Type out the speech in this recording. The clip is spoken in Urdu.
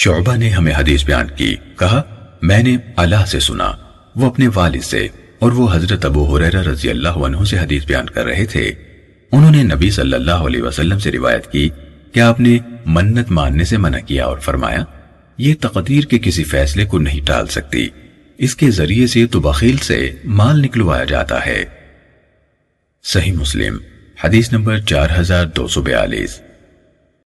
شعبہ نے ہمیں حدیث بیان کی، کہا، میں نے اللہ سے سنا، وہ اپنے والد سے، اور وہ حضرت ابو حریرہ رضی اللہ عنہ سے حدیث بیان کر رہے تھے۔ انہوں نے نبی صلی اللہ علیہ وسلم سے روایت کی کہ آپ نے منت ماننے سے منع کیا اور فرمایا، یہ تقدیر کے کسی فیصلے کو نہیں ٹال سکتی۔ اس کے ذریعے سے تو بخیل سے مال نکلوایا جاتا ہے۔ صحیح مسلم، حدیث نمبر چار ہزار دو سو بیالیس۔